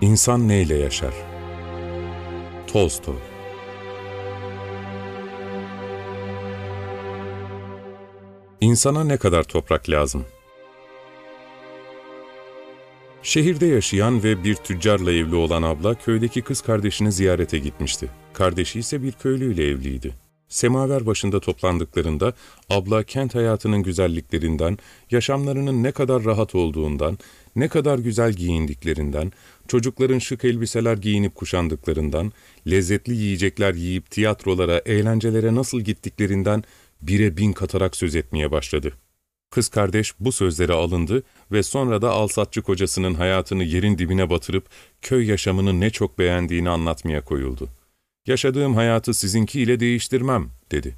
İnsan neyle yaşar? Tolstoy İnsana ne kadar toprak lazım? Şehirde yaşayan ve bir tüccarla evli olan abla köydeki kız kardeşini ziyarete gitmişti. Kardeşi ise bir köylüyle evliydi. Semaver başında toplandıklarında abla kent hayatının güzelliklerinden, yaşamlarının ne kadar rahat olduğundan, ne kadar güzel giyindiklerinden, çocukların şık elbiseler giyinip kuşandıklarından, lezzetli yiyecekler yiyip tiyatrolara, eğlencelere nasıl gittiklerinden bire bin katarak söz etmeye başladı. Kız kardeş bu sözlere alındı ve sonra da alsatçı kocasının hayatını yerin dibine batırıp köy yaşamını ne çok beğendiğini anlatmaya koyuldu. Yaşadığım hayatı sizinkiyle değiştirmem, dedi.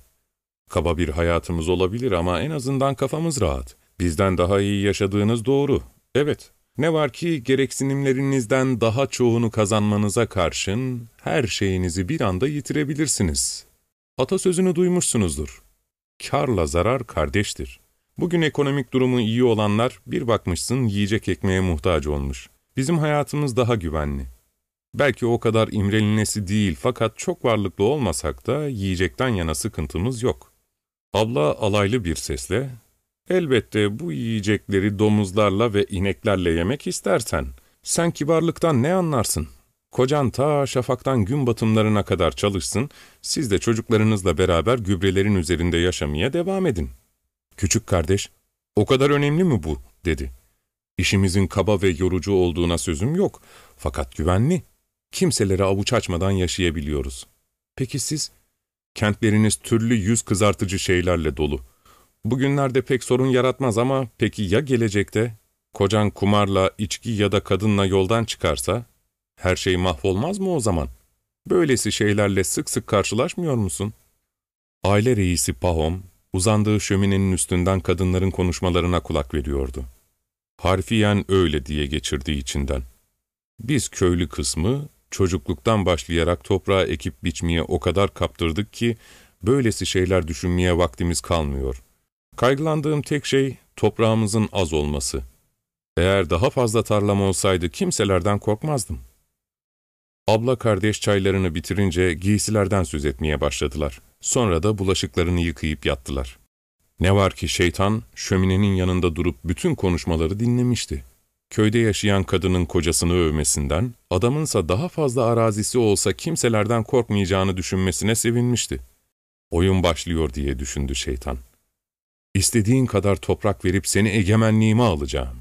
Kaba bir hayatımız olabilir ama en azından kafamız rahat. Bizden daha iyi yaşadığınız doğru. Evet, ne var ki gereksinimlerinizden daha çoğunu kazanmanıza karşın her şeyinizi bir anda yitirebilirsiniz. Atasözünü duymuşsunuzdur. Karla zarar kardeştir. Bugün ekonomik durumu iyi olanlar bir bakmışsın yiyecek ekmeğe muhtaç olmuş. Bizim hayatımız daha güvenli. Belki o kadar imrelinesi değil fakat çok varlıklı olmasak da yiyecekten yana sıkıntımız yok. Abla alaylı bir sesle, elbette bu yiyecekleri domuzlarla ve ineklerle yemek istersen, sen kibarlıktan ne anlarsın? Kocan ta şafaktan gün batımlarına kadar çalışsın, siz de çocuklarınızla beraber gübrelerin üzerinde yaşamaya devam edin. Küçük kardeş, o kadar önemli mi bu, dedi. İşimizin kaba ve yorucu olduğuna sözüm yok, fakat güvenli. Kimselere avuç açmadan yaşayabiliyoruz. Peki siz? Kentleriniz türlü yüz kızartıcı şeylerle dolu. Bugünlerde pek sorun yaratmaz ama peki ya gelecekte? Kocan kumarla, içki ya da kadınla yoldan çıkarsa? Her şey mahvolmaz mı o zaman? Böylesi şeylerle sık sık karşılaşmıyor musun? Aile reisi Pahom, uzandığı şöminenin üstünden kadınların konuşmalarına kulak veriyordu. Harfiyen öyle diye geçirdiği içinden. Biz köylü kısmı, çocukluktan başlayarak toprağa ekip biçmeye o kadar kaptırdık ki, böylesi şeyler düşünmeye vaktimiz kalmıyor. Kaygılandığım tek şey, toprağımızın az olması. Eğer daha fazla tarlam olsaydı kimselerden korkmazdım. Abla kardeş çaylarını bitirince giysilerden söz etmeye başladılar. Sonra da bulaşıklarını yıkayıp yattılar. Ne var ki şeytan, şöminenin yanında durup bütün konuşmaları dinlemişti. Köyde yaşayan kadının kocasını övmesinden, adamınsa daha fazla arazisi olsa kimselerden korkmayacağını düşünmesine sevinmişti. Oyun başlıyor diye düşündü şeytan. İstediğin kadar toprak verip seni egemenliğime alacağım.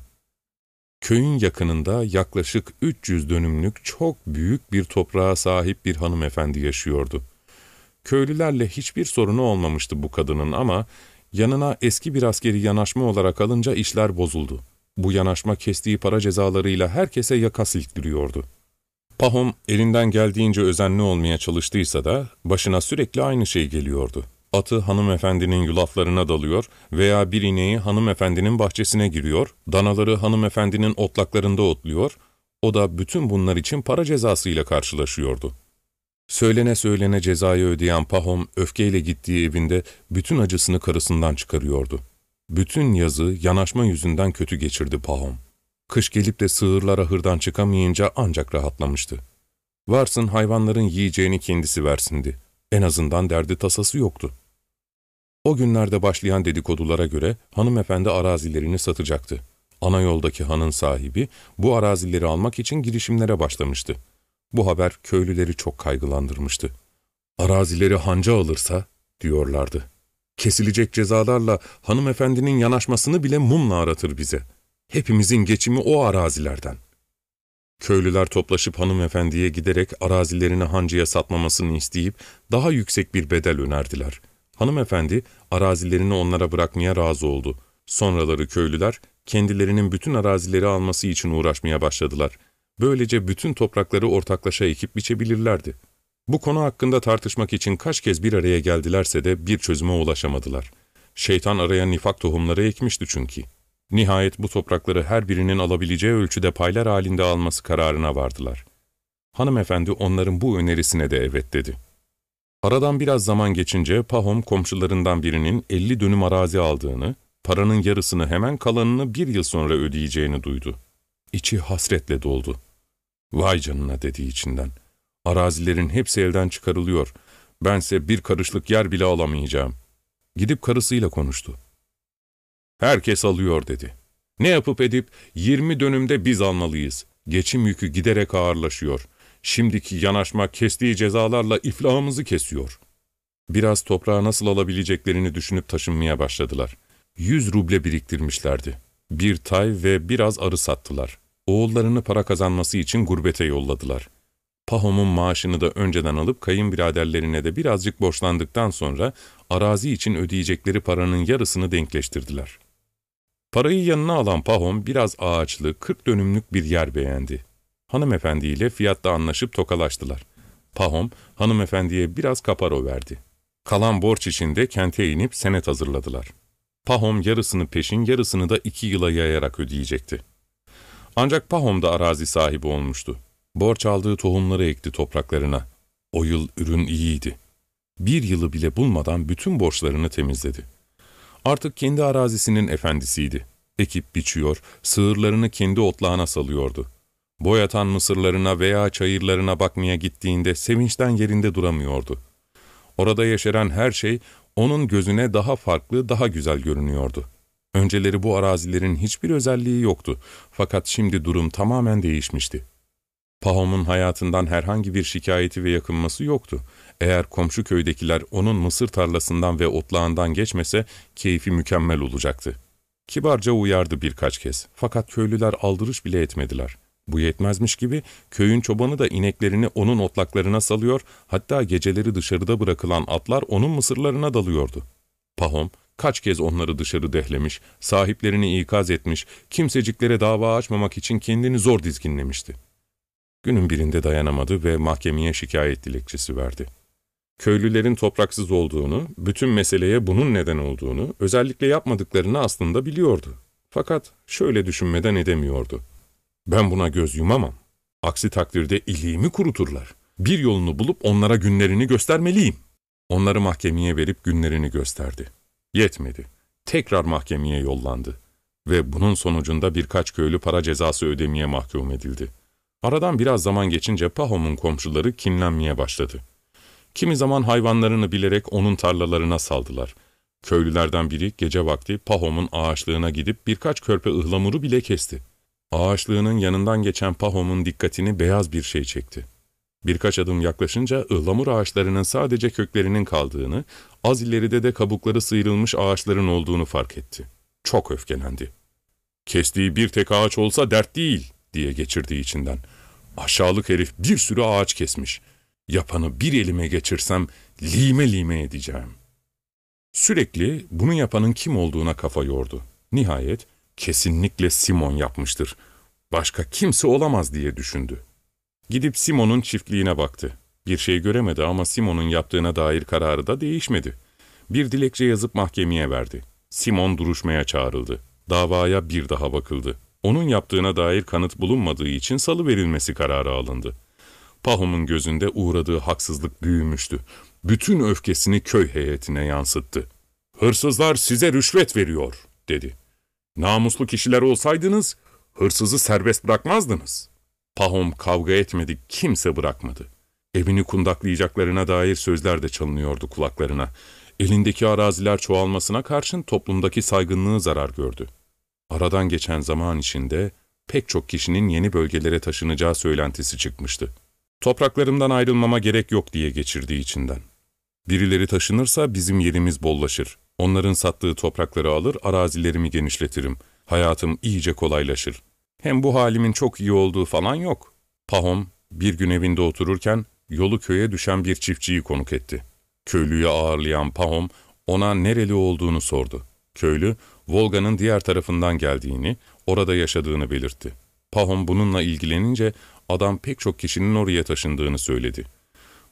Köyün yakınında yaklaşık 300 dönümlük çok büyük bir toprağa sahip bir hanımefendi yaşıyordu. Köylülerle hiçbir sorunu olmamıştı bu kadının ama yanına eski bir askeri yanaşma olarak alınca işler bozuldu. Bu yanaşma kestiği para cezalarıyla herkese yaka silktiriyordu. Pahom elinden geldiğince özenli olmaya çalıştıysa da başına sürekli aynı şey geliyordu. Atı hanımefendinin yulaflarına dalıyor veya bir ineği hanımefendinin bahçesine giriyor, danaları hanımefendinin otlaklarında otluyor, o da bütün bunlar için para cezasıyla karşılaşıyordu. Söylene söylene cezayı ödeyen Pahom öfkeyle gittiği evinde bütün acısını karısından çıkarıyordu. Bütün yazı yanaşma yüzünden kötü geçirdi Pahom. Kış gelip de sığırlar ahırdan çıkamayınca ancak rahatlamıştı. Varsın hayvanların yiyeceğini kendisi versindi. En azından derdi tasası yoktu. O günlerde başlayan dedikodulara göre hanımefendi arazilerini satacaktı. Ana yoldaki hanın sahibi bu arazileri almak için girişimlere başlamıştı. Bu haber köylüleri çok kaygılandırmıştı. Arazileri hanca alırsa, diyorlardı. Kesilecek cezalarla hanımefendinin yanaşmasını bile mumla aratır bize. Hepimizin geçimi o arazilerden. Köylüler toplaşıp hanımefendiye giderek arazilerini hancıya satmamasını isteyip daha yüksek bir bedel önerdiler. Hanımefendi arazilerini onlara bırakmaya razı oldu. Sonraları köylüler kendilerinin bütün arazileri alması için uğraşmaya başladılar. Böylece bütün toprakları ortaklaşa ekip biçebilirlerdi. Bu konu hakkında tartışmak için kaç kez bir araya geldilerse de bir çözüme ulaşamadılar. Şeytan araya nifak tohumları ekmişti çünkü. Nihayet bu toprakları her birinin alabileceği ölçüde paylar halinde alması kararına vardılar. Hanımefendi onların bu önerisine de evet dedi. Aradan biraz zaman geçince Pahom komşularından birinin 50 dönüm arazi aldığını, paranın yarısını hemen kalanını bir yıl sonra ödeyeceğini duydu. İçi hasretle doldu. Vay canına dedi içinden. Arazilerin hepsi elden çıkarılıyor. Bense bir karışlık yer bile alamayacağım. Gidip karısıyla konuştu. Herkes alıyor dedi. Ne yapıp edip 20 dönümde biz almalıyız. Geçim yükü giderek ağırlaşıyor. Şimdiki yanaşma kestiği cezalarla iflahımızı kesiyor. Biraz toprağı nasıl alabileceklerini düşünüp taşınmaya başladılar. Yüz ruble biriktirmişlerdi. Bir tay ve biraz arı sattılar. Oğullarını para kazanması için gurbete yolladılar. Pahom'un maaşını da önceden alıp kayınbiraderlerine de birazcık borçlandıktan sonra arazi için ödeyecekleri paranın yarısını denkleştirdiler. Parayı yanına alan Pahom biraz ağaçlı, 40 dönümlük bir yer beğendi. Hanımefendiyle fiyatta anlaşıp tokalaştılar. Pahom, hanımefendiye biraz kaparo verdi. Kalan borç içinde kente inip senet hazırladılar. Pahom yarısını peşin, yarısını da iki yıla yayarak ödeyecekti. Ancak Pahom da arazi sahibi olmuştu. Borç aldığı tohumları ekti topraklarına. O yıl ürün iyiydi. Bir yılı bile bulmadan bütün borçlarını temizledi. Artık kendi arazisinin efendisiydi. Ekip biçiyor, sığırlarını kendi otlağına salıyordu. Boyatan mısırlarına veya çayırlarına bakmaya gittiğinde sevinçten yerinde duramıyordu. Orada yaşaran her şey onun gözüne daha farklı, daha güzel görünüyordu. Önceleri bu arazilerin hiçbir özelliği yoktu fakat şimdi durum tamamen değişmişti. Pahom'un hayatından herhangi bir şikayeti ve yakınması yoktu. Eğer komşu köydekiler onun mısır tarlasından ve otlağından geçmese keyfi mükemmel olacaktı. Kibarca uyardı birkaç kez fakat köylüler aldırış bile etmediler. Bu yetmezmiş gibi köyün çobanı da ineklerini onun otlaklarına salıyor, hatta geceleri dışarıda bırakılan atlar onun mısırlarına dalıyordu. Pahom kaç kez onları dışarı dehlemiş, sahiplerini ikaz etmiş, kimseciklere dava açmamak için kendini zor dizginlemişti. Günün birinde dayanamadı ve mahkemeye şikayet dilekçesi verdi. Köylülerin topraksız olduğunu, bütün meseleye bunun neden olduğunu, özellikle yapmadıklarını aslında biliyordu. Fakat şöyle düşünmeden edemiyordu. Ben buna göz yumamam. Aksi takdirde iliğimi kuruturlar. Bir yolunu bulup onlara günlerini göstermeliyim. Onları mahkemeye verip günlerini gösterdi. Yetmedi. Tekrar mahkemeye yollandı. Ve bunun sonucunda birkaç köylü para cezası ödemeye mahkum edildi. Aradan biraz zaman geçince Pahom'un komşuları kinlenmeye başladı. Kimi zaman hayvanlarını bilerek onun tarlalarına saldılar. Köylülerden biri gece vakti Pahom'un ağaçlığına gidip birkaç körpe ıhlamuru bile kesti. Ağaçlığının yanından geçen Pahom'un dikkatini beyaz bir şey çekti. Birkaç adım yaklaşınca ıhlamur ağaçlarının sadece köklerinin kaldığını, az ileride de kabukları sıyrılmış ağaçların olduğunu fark etti. Çok öfkelendi. Kestiği bir tek ağaç olsa dert değil, diye geçirdi içinden. Aşağılık herif bir sürü ağaç kesmiş. Yapanı bir elime geçirsem lime lime edeceğim. Sürekli bunu yapanın kim olduğuna kafa yordu. Nihayet kesinlikle Simon yapmıştır. Başka kimse olamaz diye düşündü. Gidip Simon'un çiftliğine baktı. Bir şey göremedi ama Simon'un yaptığına dair kararı da değişmedi. Bir dilekçe yazıp mahkemeye verdi. Simon duruşmaya çağrıldı. Davaya bir daha bakıldı. Onun yaptığına dair kanıt bulunmadığı için salı verilmesi kararı alındı. Pahom'un gözünde uğradığı haksızlık büyümüştü. Bütün öfkesini köy heyetine yansıttı. ''Hırsızlar size rüşvet veriyor.'' dedi. ''Namuslu kişiler olsaydınız, hırsızı serbest bırakmazdınız.'' Pahom kavga etmedi, kimse bırakmadı. Evini kundaklayacaklarına dair sözler de çalınıyordu kulaklarına. Elindeki araziler çoğalmasına karşın toplumdaki saygınlığı zarar gördü. Aradan geçen zaman içinde pek çok kişinin yeni bölgelere taşınacağı söylentisi çıkmıştı. Topraklarımdan ayrılmama gerek yok diye geçirdiği içinden. Birileri taşınırsa bizim yerimiz bollaşır. Onların sattığı toprakları alır, arazilerimi genişletirim. Hayatım iyice kolaylaşır. Hem bu halimin çok iyi olduğu falan yok. Pahom bir gün evinde otururken yolu köye düşen bir çiftçiyi konuk etti. Köylüyü ağırlayan Pahom ona nereli olduğunu sordu. Köylü, Volga'nın diğer tarafından geldiğini, orada yaşadığını belirtti. Pahom bununla ilgilenince adam pek çok kişinin oraya taşındığını söyledi.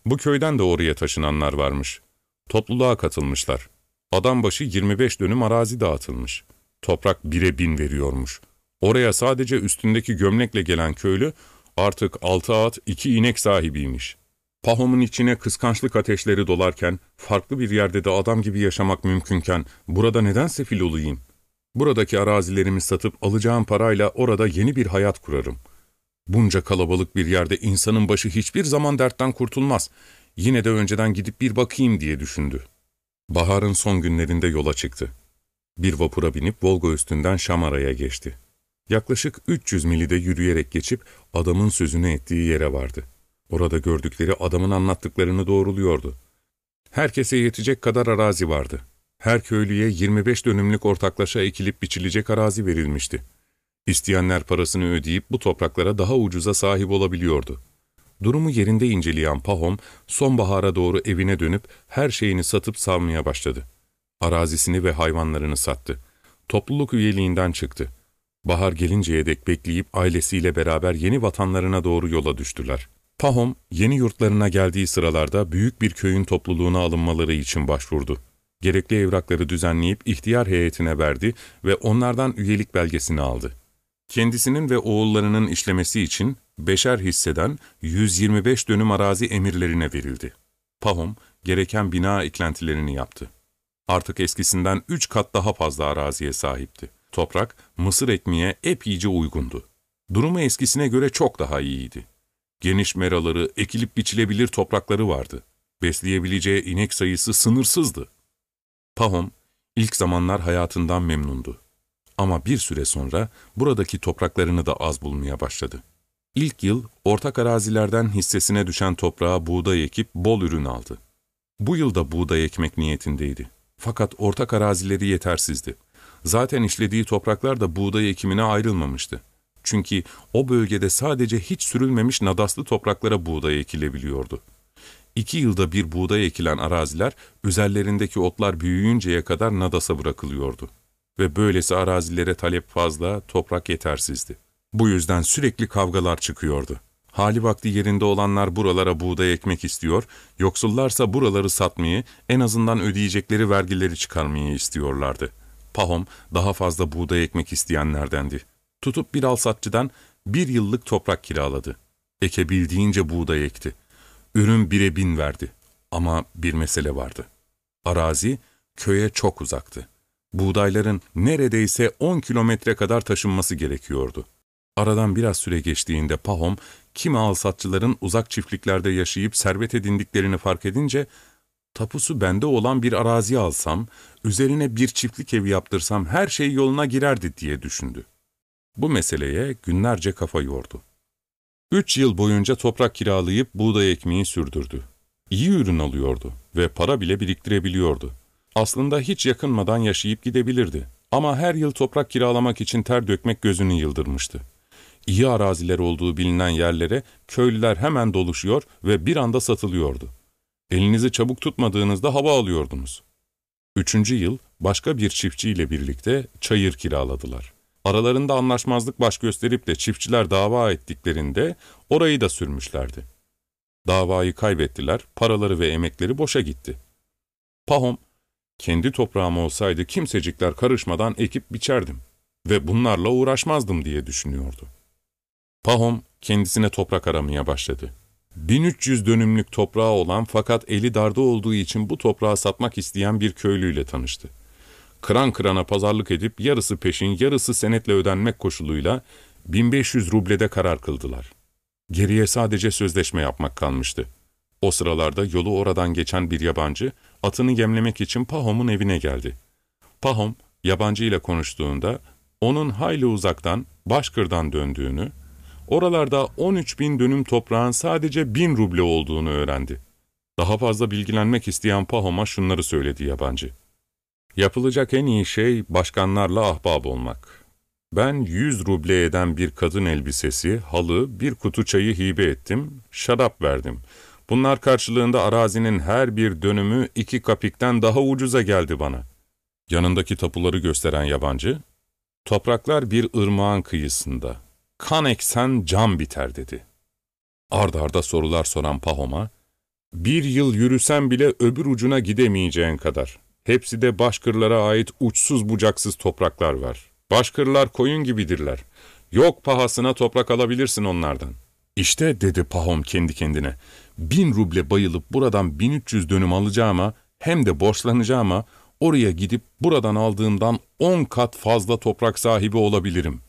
Bu köyden de oraya taşınanlar varmış. Topluluğa katılmışlar. Adam başı 25 dönüm arazi dağıtılmış. Toprak bire bin veriyormuş. Oraya sadece üstündeki gömlekle gelen köylü artık altı at iki inek sahibiymiş. Pahom'un içine kıskançlık ateşleri dolarken, farklı bir yerde de adam gibi yaşamak mümkünken, burada neden sefil olayım? Buradaki arazilerimi satıp alacağım parayla orada yeni bir hayat kurarım. Bunca kalabalık bir yerde insanın başı hiçbir zaman dertten kurtulmaz. Yine de önceden gidip bir bakayım diye düşündü. Baharın son günlerinde yola çıktı. Bir vapura binip Volga üstünden Şamara'ya geçti. Yaklaşık 300 mili de yürüyerek geçip adamın sözünü ettiği yere vardı. Orada gördükleri adamın anlattıklarını doğruluyordu. Herkese yetecek kadar arazi vardı. Her köylüye 25 dönümlük ortaklaşa ekilip biçilecek arazi verilmişti. İsteyenler parasını ödeyip bu topraklara daha ucuza sahip olabiliyordu. Durumu yerinde inceleyen Pahom, sonbahara doğru evine dönüp her şeyini satıp savmaya başladı. Arazisini ve hayvanlarını sattı. Topluluk üyeliğinden çıktı. Bahar gelinceye dek bekleyip ailesiyle beraber yeni vatanlarına doğru yola düştüler. Pahom, yeni yurtlarına geldiği sıralarda büyük bir köyün topluluğuna alınmaları için başvurdu. Gerekli evrakları düzenleyip ihtiyar heyetine verdi ve onlardan üyelik belgesini aldı. Kendisinin ve oğullarının işlemesi için beşer hisseden 125 dönüm arazi emirlerine verildi. Pahom, gereken bina eklentilerini yaptı. Artık eskisinden üç kat daha fazla araziye sahipti. Toprak, mısır ekmeğe epeyce uygundu. Durumu eskisine göre çok daha iyiydi. Geniş meraları, ekilip biçilebilir toprakları vardı. Besleyebileceği inek sayısı sınırsızdı. Pahom, ilk zamanlar hayatından memnundu. Ama bir süre sonra buradaki topraklarını da az bulmaya başladı. İlk yıl ortak arazilerden hissesine düşen toprağa buğday ekip bol ürün aldı. Bu yıl da buğday ekmek niyetindeydi. Fakat ortak arazileri yetersizdi. Zaten işlediği topraklar da buğday ekimine ayrılmamıştı. Çünkü o bölgede sadece hiç sürülmemiş nadaslı topraklara buğday ekilebiliyordu. İki yılda bir buğday ekilen araziler, üzerlerindeki otlar büyüyünceye kadar nadasa bırakılıyordu. Ve böylesi arazilere talep fazla, toprak yetersizdi. Bu yüzden sürekli kavgalar çıkıyordu. Hali vakti yerinde olanlar buralara buğday ekmek istiyor, yoksullarsa buraları satmayı, en azından ödeyecekleri vergileri çıkarmayı istiyorlardı. Pahom daha fazla buğday ekmek isteyenlerdendi. Tutup bir alsatçıdan bir yıllık toprak kiraladı. Ekebildiğince buğday ekti. Ürün bire bin verdi. Ama bir mesele vardı. Arazi köye çok uzaktı. Buğdayların neredeyse 10 kilometre kadar taşınması gerekiyordu. Aradan biraz süre geçtiğinde Pahom, kimi alsatçıların uzak çiftliklerde yaşayıp servet edindiklerini fark edince, tapusu bende olan bir arazi alsam, üzerine bir çiftlik evi yaptırsam her şey yoluna girerdi diye düşündü. Bu meseleye günlerce kafa yordu. Üç yıl boyunca toprak kiralayıp buğday ekmeği sürdürdü. İyi ürün alıyordu ve para bile biriktirebiliyordu. Aslında hiç yakınmadan yaşayıp gidebilirdi. Ama her yıl toprak kiralamak için ter dökmek gözünü yıldırmıştı. İyi araziler olduğu bilinen yerlere köylüler hemen doluşuyor ve bir anda satılıyordu. Elinizi çabuk tutmadığınızda hava alıyordunuz. Üçüncü yıl başka bir çiftçiyle birlikte çayır kiraladılar. Aralarında anlaşmazlık baş gösterip de çiftçiler dava ettiklerinde orayı da sürmüşlerdi. Davayı kaybettiler, paraları ve emekleri boşa gitti. Pahom, kendi toprağım olsaydı kimsecikler karışmadan ekip biçerdim ve bunlarla uğraşmazdım diye düşünüyordu. Pahom kendisine toprak aramaya başladı. 1300 dönümlük toprağı olan fakat eli darda olduğu için bu toprağı satmak isteyen bir köylüyle tanıştı. Kıran kırana pazarlık edip yarısı peşin yarısı senetle ödenmek koşuluyla 1500 rublede karar kıldılar. Geriye sadece sözleşme yapmak kalmıştı. O sıralarda yolu oradan geçen bir yabancı atını yemlemek için Pahom'un evine geldi. Pahom yabancı ile konuştuğunda onun hayli uzaktan Başkır'dan döndüğünü, oralarda 13 bin dönüm toprağın sadece bin ruble olduğunu öğrendi. Daha fazla bilgilenmek isteyen Pahom'a şunları söyledi yabancı. Yapılacak en iyi şey başkanlarla ahbab olmak. Ben yüz ruble eden bir kadın elbisesi, halı, bir kutu çayı hibe ettim, şarap verdim. Bunlar karşılığında arazinin her bir dönümü iki kapikten daha ucuza geldi bana. Yanındaki tapuları gösteren yabancı, topraklar bir ırmağın kıyısında. Kan eksen can biter dedi. Ard arda sorular soran Pahom'a, bir yıl yürüsen bile öbür ucuna gidemeyeceğin kadar. Hepsi de başkırlara ait uçsuz bucaksız topraklar var. Başkırlar koyun gibidirler. Yok pahasına toprak alabilirsin onlardan. İşte dedi Pahom kendi kendine, bin ruble bayılıp buradan 1300 dönüm alacağıma hem de borçlanacağıma oraya gidip buradan aldığımdan on kat fazla toprak sahibi olabilirim.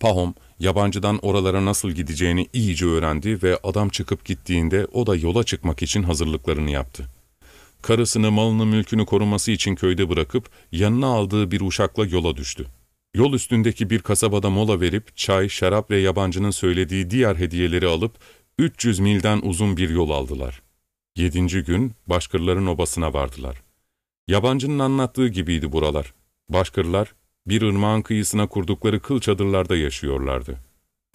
Pahom yabancıdan oralara nasıl gideceğini iyice öğrendi ve adam çıkıp gittiğinde o da yola çıkmak için hazırlıklarını yaptı. Karısını, malını, mülkünü koruması için köyde bırakıp yanına aldığı bir uşakla yola düştü. Yol üstündeki bir kasabada mola verip çay, şarap ve yabancının söylediği diğer hediyeleri alıp 300 milden uzun bir yol aldılar. Yedinci gün Başkırların obasına vardılar. Yabancının anlattığı gibiydi buralar. Başkırlar bir ırmağın kıyısına kurdukları kıl çadırlarda yaşıyorlardı.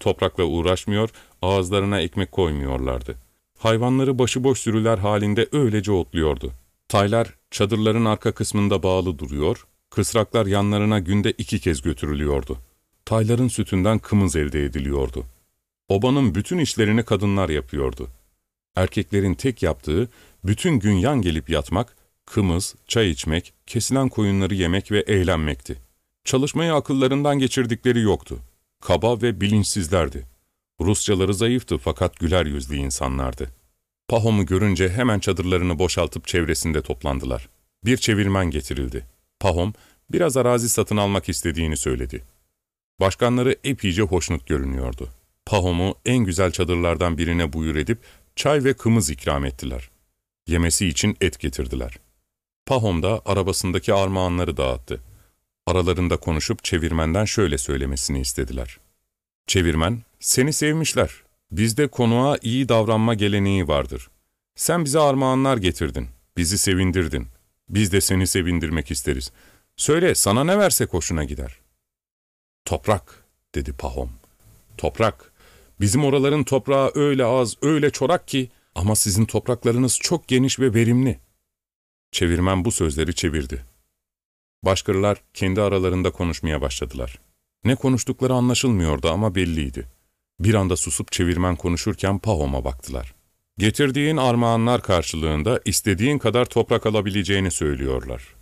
Toprakla uğraşmıyor, ağızlarına ekmek koymuyorlardı. Hayvanları başıboş sürüler halinde öylece otluyordu. Taylar çadırların arka kısmında bağlı duruyor, kısraklar yanlarına günde iki kez götürülüyordu. Tayların sütünden kımız elde ediliyordu. Obanın bütün işlerini kadınlar yapıyordu. Erkeklerin tek yaptığı bütün gün yan gelip yatmak, kımız, çay içmek, kesilen koyunları yemek ve eğlenmekti. Çalışmayı akıllarından geçirdikleri yoktu. Kaba ve bilinçsizlerdi. Rusçaları zayıftı fakat güler yüzlü insanlardı. Pahom'u görünce hemen çadırlarını boşaltıp çevresinde toplandılar. Bir çevirmen getirildi. Pahom, biraz arazi satın almak istediğini söyledi. Başkanları epeyce hoşnut görünüyordu. Pahom'u en güzel çadırlardan birine buyur edip çay ve kımız ikram ettiler. Yemesi için et getirdiler. Pahom da arabasındaki armağanları dağıttı. Aralarında konuşup çevirmenden şöyle söylemesini istediler. Çevirmen, seni sevmişler. Bizde konuğa iyi davranma geleneği vardır. Sen bize armağanlar getirdin, bizi sevindirdin. Biz de seni sevindirmek isteriz. Söyle, sana ne versek hoşuna gider. Toprak, dedi Pahom. Toprak. Bizim oraların toprağı öyle az, öyle çorak ki ama sizin topraklarınız çok geniş ve verimli. Çevirmen bu sözleri çevirdi. Başkırılar kendi aralarında konuşmaya başladılar. Ne konuştukları anlaşılmıyordu ama belliydi. Bir anda susup çevirmen konuşurken Pahom'a baktılar. Getirdiğin armağanlar karşılığında istediğin kadar toprak alabileceğini söylüyorlar.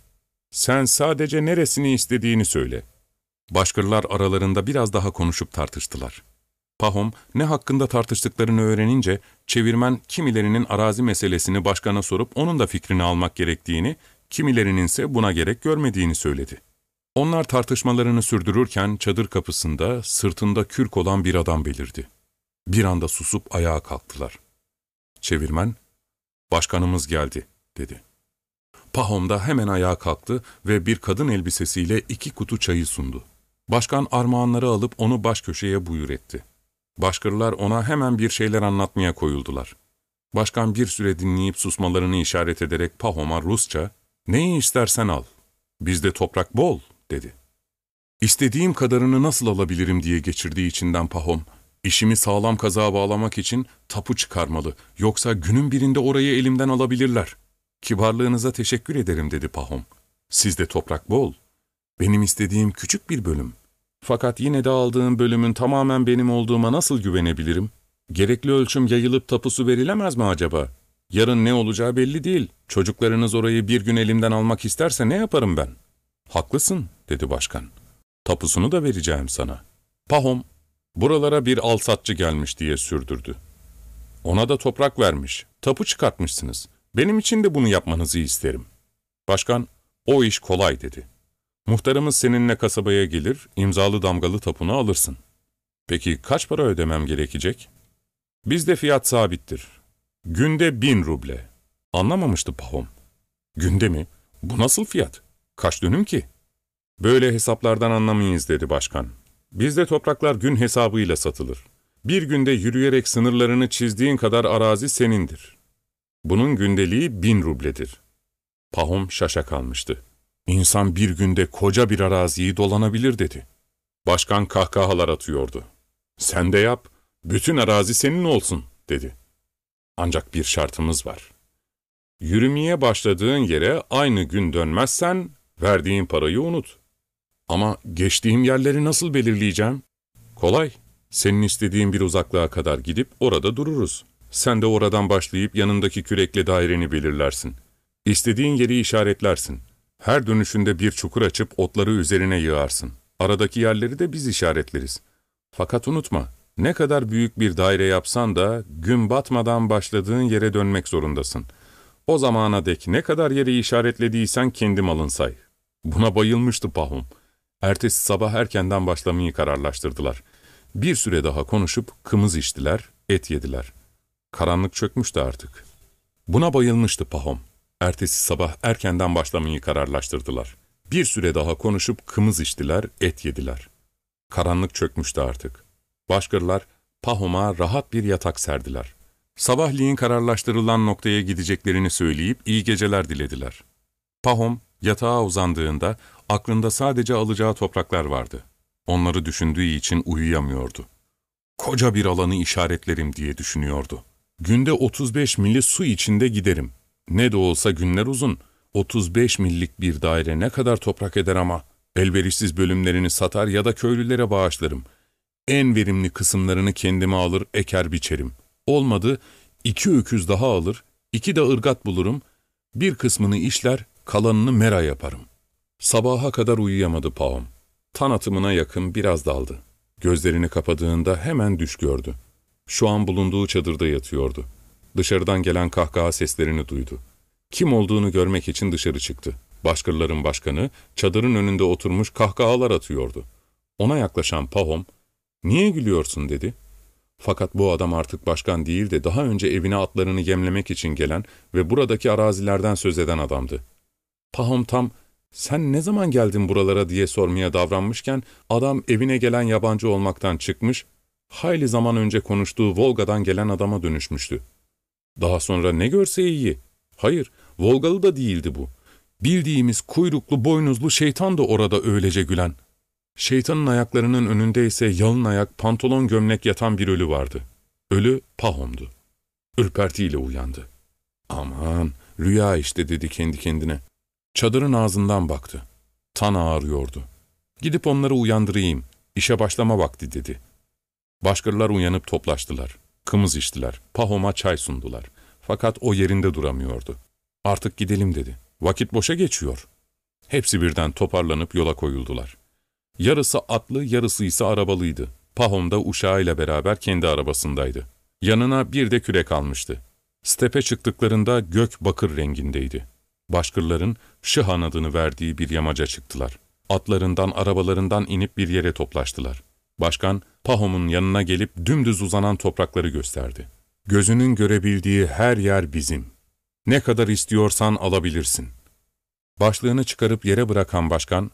Sen sadece neresini istediğini söyle. Başkırlar aralarında biraz daha konuşup tartıştılar. Pahom ne hakkında tartıştıklarını öğrenince çevirmen kimilerinin arazi meselesini başkana sorup onun da fikrini almak gerektiğini, kimilerinin ise buna gerek görmediğini söyledi. Onlar tartışmalarını sürdürürken çadır kapısında sırtında kürk olan bir adam belirdi. Bir anda susup ayağa kalktılar. Çevirmen, ''Başkanımız geldi.'' dedi. Pahom da hemen ayağa kalktı ve bir kadın elbisesiyle iki kutu çayı sundu. Başkan armağanları alıp onu baş köşeye buyur etti. Başkırılar ona hemen bir şeyler anlatmaya koyuldular. Başkan bir süre dinleyip susmalarını işaret ederek Pahom'a Rusça, ''Neyi istersen al, bizde toprak bol.'' Dedi. İstediğim kadarını nasıl alabilirim diye geçirdiği içinden Pahom, işimi sağlam kazağa bağlamak için tapu çıkarmalı, yoksa günün birinde orayı elimden alabilirler. Kibarlığınıza teşekkür ederim dedi Pahom. Sizde toprak bol. Benim istediğim küçük bir bölüm. Fakat yine de aldığım bölümün tamamen benim olduğuma nasıl güvenebilirim? Gerekli ölçüm yayılıp tapusu verilemez mi acaba? Yarın ne olacağı belli değil. Çocuklarınız orayı bir gün elimden almak isterse ne yaparım ben? Haklısın, dedi başkan. Tapusunu da vereceğim sana. Pahom, buralara bir alsatçı gelmiş diye sürdürdü. Ona da toprak vermiş, tapu çıkartmışsınız. Benim için de bunu yapmanızı isterim. Başkan, o iş kolay dedi. Muhtarımız seninle kasabaya gelir, imzalı damgalı tapunu alırsın. Peki kaç para ödemem gerekecek? Bizde fiyat sabittir. Günde bin ruble. Anlamamıştı Pahom. Günde mi? Bu nasıl fiyat? Kaç dönüm ki? Böyle hesaplardan anlamayız dedi başkan. Bizde topraklar gün hesabıyla satılır. Bir günde yürüyerek sınırlarını çizdiğin kadar arazi senindir. Bunun gündeliği bin rubledir. Pahom şaşa kalmıştı. İnsan bir günde koca bir araziyi dolanabilir dedi. Başkan kahkahalar atıyordu. Sen de yap, bütün arazi senin olsun dedi. Ancak bir şartımız var. Yürümeye başladığın yere aynı gün dönmezsen verdiğin parayı unut. Ama geçtiğim yerleri nasıl belirleyeceğim? Kolay. Senin istediğin bir uzaklığa kadar gidip orada dururuz. Sen de oradan başlayıp yanındaki kürekle daireni belirlersin. İstediğin yeri işaretlersin. Her dönüşünde bir çukur açıp otları üzerine yığarsın. Aradaki yerleri de biz işaretleriz. Fakat unutma, ne kadar büyük bir daire yapsan da gün batmadan başladığın yere dönmek zorundasın. O zamana dek ne kadar yeri işaretlediysen kendi malın say. Buna bayılmıştı Pahum. Ertesi sabah erkenden başlamayı kararlaştırdılar. Bir süre daha konuşup kımız içtiler, et yediler. Karanlık çökmüştü artık. Buna bayılmıştı Pahom. Ertesi sabah erkenden başlamayı kararlaştırdılar. Bir süre daha konuşup kımız içtiler, et yediler. Karanlık çökmüştü artık. Başkırlar Pahom'a rahat bir yatak serdiler. Sabahleyin kararlaştırılan noktaya gideceklerini söyleyip iyi geceler dilediler. Pahom yatağa uzandığında aklında sadece alacağı topraklar vardı. Onları düşündüğü için uyuyamıyordu. Koca bir alanı işaretlerim diye düşünüyordu. Günde 35 milli su içinde giderim. Ne de olsa günler uzun. 35 millik bir daire ne kadar toprak eder ama. Elverişsiz bölümlerini satar ya da köylülere bağışlarım. En verimli kısımlarını kendime alır, eker biçerim. Olmadı, iki öküz daha alır, iki de ırgat bulurum, bir kısmını işler, kalanını mera yaparım. Sabaha kadar uyuyamadı Paum. Tan atımına yakın biraz daldı. Gözlerini kapadığında hemen düş gördü. Şu an bulunduğu çadırda yatıyordu. Dışarıdan gelen kahkaha seslerini duydu. Kim olduğunu görmek için dışarı çıktı. Başkırların başkanı çadırın önünde oturmuş kahkahalar atıyordu. Ona yaklaşan Pahom, ''Niye gülüyorsun?'' dedi. Fakat bu adam artık başkan değil de daha önce evine atlarını yemlemek için gelen ve buradaki arazilerden söz eden adamdı. Pahom tam sen ne zaman geldin buralara diye sormaya davranmışken adam evine gelen yabancı olmaktan çıkmış, hayli zaman önce konuştuğu Volga'dan gelen adama dönüşmüştü. Daha sonra ne görse iyi. Hayır, Volgalı da değildi bu. Bildiğimiz kuyruklu boynuzlu şeytan da orada öylece gülen. Şeytanın ayaklarının önünde ise yalın ayak, pantolon gömlek yatan bir ölü vardı. Ölü Pahom'du. Ürpertiyle uyandı. Aman, rüya işte dedi kendi kendine. Çadırın ağzından baktı. Tan ağrıyordu. Gidip onları uyandırayım, işe başlama vakti dedi. Başkırlar uyanıp toplaştılar. Kımız içtiler, Pahom'a çay sundular. Fakat o yerinde duramıyordu. Artık gidelim dedi. Vakit boşa geçiyor. Hepsi birden toparlanıp yola koyuldular. Yarısı atlı, yarısı ise arabalıydı. Pahom da uşağıyla beraber kendi arabasındaydı. Yanına bir de kürek almıştı. Stepe çıktıklarında gök bakır rengindeydi. Başkırların Şıhan adını verdiği bir yamaca çıktılar. Atlarından, arabalarından inip bir yere toplaştılar. Başkan, Pahom'un yanına gelip dümdüz uzanan toprakları gösterdi. Gözünün görebildiği her yer bizim. Ne kadar istiyorsan alabilirsin. Başlığını çıkarıp yere bırakan başkan,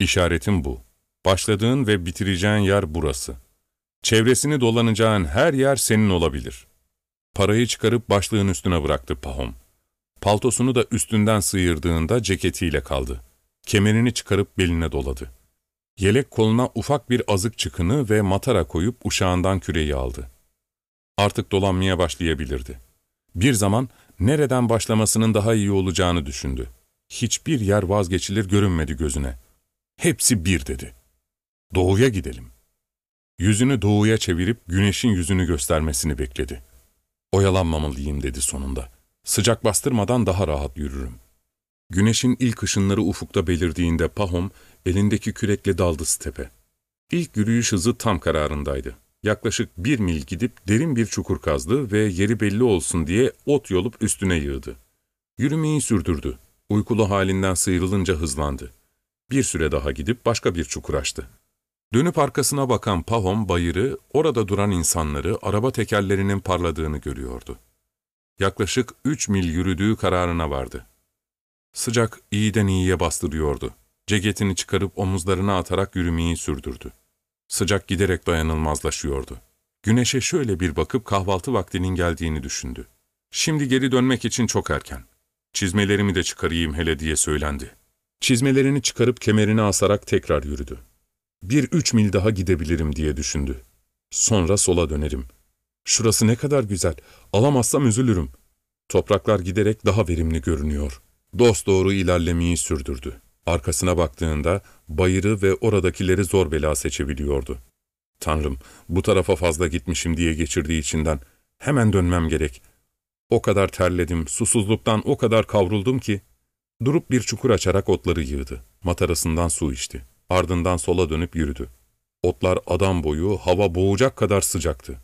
işaretim bu. Başladığın ve bitireceğin yer burası. Çevresini dolanacağın her yer senin olabilir. Parayı çıkarıp başlığın üstüne bıraktı Pahom. Paltosunu da üstünden sıyırdığında ceketiyle kaldı. Kemerini çıkarıp beline doladı. Yelek koluna ufak bir azık çıkını ve matara koyup uşağından küreği aldı. Artık dolanmaya başlayabilirdi. Bir zaman nereden başlamasının daha iyi olacağını düşündü. Hiçbir yer vazgeçilir görünmedi gözüne. Hepsi bir dedi. Doğuya gidelim. Yüzünü doğuya çevirip güneşin yüzünü göstermesini bekledi. Oyalanmamalıyım dedi sonunda. Sıcak bastırmadan daha rahat yürürüm. Güneşin ilk ışınları ufukta belirdiğinde Pahom elindeki kürekle daldı stepe. İlk yürüyüş hızı tam kararındaydı. Yaklaşık bir mil gidip derin bir çukur kazdı ve yeri belli olsun diye ot yolup üstüne yığdı. Yürümeyi sürdürdü. Uykulu halinden sıyrılınca hızlandı. Bir süre daha gidip başka bir çukur açtı. Dönüp arkasına bakan Pahom bayırı, orada duran insanları, araba tekerlerinin parladığını görüyordu. Yaklaşık üç mil yürüdüğü kararına vardı. Sıcak iyiden iyiye bastırıyordu. Ceketini çıkarıp omuzlarına atarak yürümeyi sürdürdü. Sıcak giderek dayanılmazlaşıyordu. Güneşe şöyle bir bakıp kahvaltı vaktinin geldiğini düşündü. Şimdi geri dönmek için çok erken. Çizmelerimi de çıkarayım hele diye söylendi. Çizmelerini çıkarıp kemerini asarak tekrar yürüdü. Bir üç mil daha gidebilirim diye düşündü. Sonra sola dönerim. Şurası ne kadar güzel, alamazsam üzülürüm. Topraklar giderek daha verimli görünüyor. Dost doğru ilerlemeyi sürdürdü. Arkasına baktığında bayırı ve oradakileri zor bela seçebiliyordu. Tanrım, bu tarafa fazla gitmişim diye geçirdiği içinden hemen dönmem gerek. O kadar terledim, susuzluktan o kadar kavruldum ki. Durup bir çukur açarak otları yığdı. Matarasından su içti. Ardından sola dönüp yürüdü. Otlar adam boyu, hava boğacak kadar sıcaktı.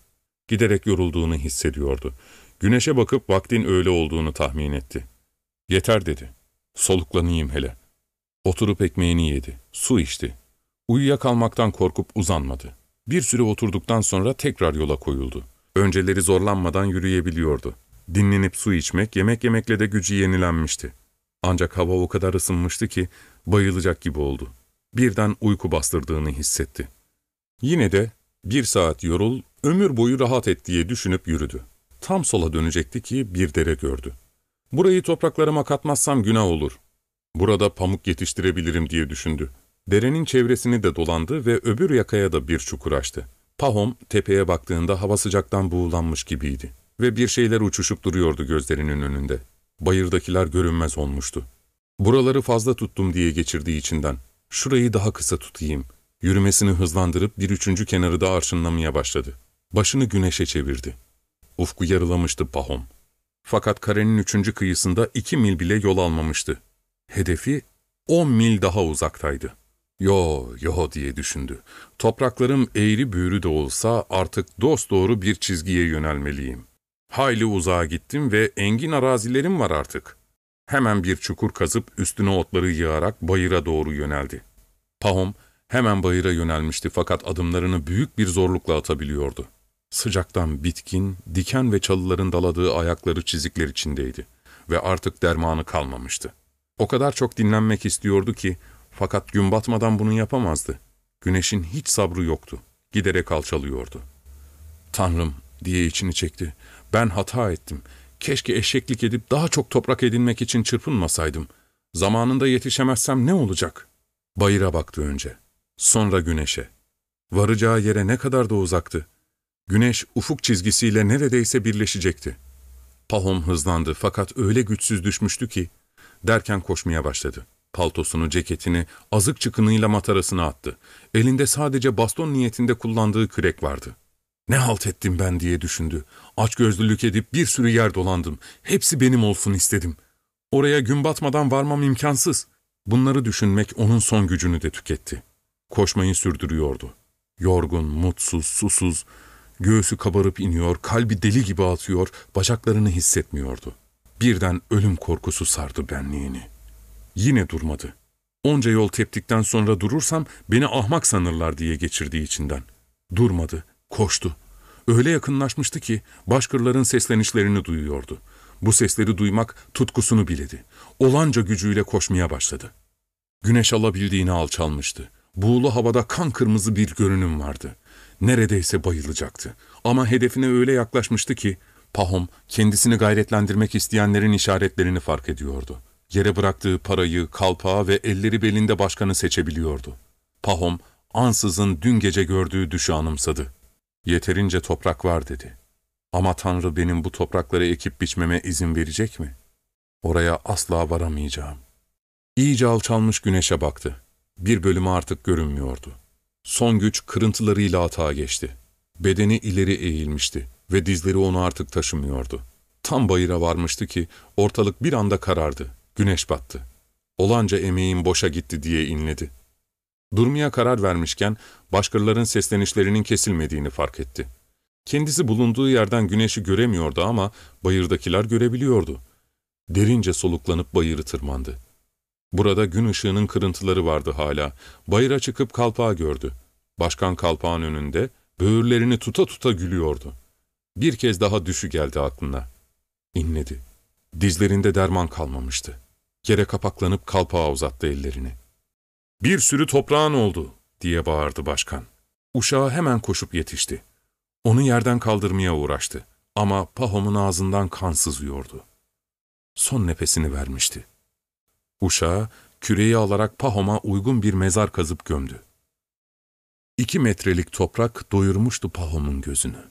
Giderek yorulduğunu hissediyordu. Güneşe bakıp vaktin öğle olduğunu tahmin etti. Yeter dedi. Soluklanayım hele. Oturup ekmeğini yedi, su içti. Uyuyakalmaktan korkup uzanmadı. Bir süre oturduktan sonra tekrar yola koyuldu. Önceleri zorlanmadan yürüyebiliyordu. Dinlenip su içmek, yemek yemekle de gücü yenilenmişti. Ancak hava o kadar ısınmıştı ki bayılacak gibi oldu. Birden uyku bastırdığını hissetti. Yine de bir saat yorul, ömür boyu rahat et diye düşünüp yürüdü. Tam sola dönecekti ki bir dere gördü. Burayı topraklarıma katmazsam günah olur. Burada pamuk yetiştirebilirim diye düşündü. Derenin çevresini de dolandı ve öbür yakaya da bir çukur açtı. Pahom tepeye baktığında hava sıcaktan buğulanmış gibiydi ve bir şeyler uçuşup duruyordu gözlerinin önünde. Bayırdakiler görünmez olmuştu. Buraları fazla tuttum diye geçirdiği içinden. Şurayı daha kısa tutayım. Yürümesini hızlandırıp bir üçüncü kenarı da arşınlamaya başladı. Başını güneşe çevirdi. Ufku yarılamıştı Pahom. Fakat karenin üçüncü kıyısında iki mil bile yol almamıştı. Hedefi on mil daha uzaktaydı. Yo, yo diye düşündü. Topraklarım eğri büğrü de olsa artık dosdoğru bir çizgiye yönelmeliyim. Hayli uzağa gittim ve engin arazilerim var artık. Hemen bir çukur kazıp üstüne otları yığarak bayıra doğru yöneldi. Pahom hemen bayıra yönelmişti fakat adımlarını büyük bir zorlukla atabiliyordu. Sıcaktan bitkin, diken ve çalıların daladığı ayakları çizikler içindeydi ve artık dermanı kalmamıştı. O kadar çok dinlenmek istiyordu ki fakat gün batmadan bunu yapamazdı. Güneşin hiç sabrı yoktu. Giderek alçalıyordu. Tanrım diye içini çekti. Ben hata ettim. Keşke eşeklik edip daha çok toprak edinmek için çırpınmasaydım. Zamanında yetişemezsem ne olacak? Bayıra baktı önce. Sonra güneşe. Varacağı yere ne kadar da uzaktı. Güneş ufuk çizgisiyle neredeyse birleşecekti. Pahom hızlandı fakat öyle güçsüz düşmüştü ki derken koşmaya başladı. Paltosunu, ceketini, azık çıkınıyla matarasına attı. Elinde sadece baston niyetinde kullandığı kürek vardı. Ne halt ettim ben diye düşündü. Açgözlülük edip bir sürü yer dolandım. Hepsi benim olsun istedim. Oraya gün batmadan varmam imkansız. Bunları düşünmek onun son gücünü de tüketti. Koşmayı sürdürüyordu. Yorgun, mutsuz, susuz, göğsü kabarıp iniyor, kalbi deli gibi atıyor, bacaklarını hissetmiyordu. Birden ölüm korkusu sardı benliğini. Yine durmadı. Onca yol teptikten sonra durursam beni ahmak sanırlar diye geçirdiği içinden. Durmadı, koştu. Öyle yakınlaşmıştı ki başkırların seslenişlerini duyuyordu. Bu sesleri duymak tutkusunu biledi. Olanca gücüyle koşmaya başladı. Güneş alabildiğini alçalmıştı. Buğulu havada kan kırmızı bir görünüm vardı. Neredeyse bayılacaktı. Ama hedefine öyle yaklaşmıştı ki Pahom kendisini gayretlendirmek isteyenlerin işaretlerini fark ediyordu. Yere bıraktığı parayı, kalpağı ve elleri belinde başkanı seçebiliyordu. Pahom ansızın dün gece gördüğü düşü anımsadı. Yeterince toprak var dedi. Ama Tanrı benim bu toprakları ekip biçmeme izin verecek mi? Oraya asla varamayacağım. İyice alçalmış güneşe baktı. Bir bölümü artık görünmüyordu. Son güç kırıntılarıyla atağa geçti. Bedeni ileri eğilmişti ve dizleri onu artık taşımıyordu. Tam bayıra varmıştı ki ortalık bir anda karardı. Güneş battı. Olanca emeğim boşa gitti diye inledi. Durmaya karar vermişken başkalarının seslenişlerinin kesilmediğini fark etti. Kendisi bulunduğu yerden güneşi göremiyordu ama bayırdakiler görebiliyordu. Derince soluklanıp bayırı tırmandı. Burada gün ışığının kırıntıları vardı hala. Bayıra çıkıp kalpağı gördü. Başkan kalpağın önünde böğürlerini tuta tuta gülüyordu. Bir kez daha düşü geldi aklına. İnledi. Dizlerinde derman kalmamıştı. Yere kapaklanıp kalpağa uzattı ellerini. ''Bir sürü toprağın oldu.'' diye bağırdı başkan. Uşağı hemen koşup yetişti. Onu yerden kaldırmaya uğraştı. Ama Pahom'un ağzından kan sızıyordu. Son nefesini vermişti. Uşağı küreyi alarak Pahom'a uygun bir mezar kazıp gömdü. İki metrelik toprak doyurmuştu Pahom'un gözünü.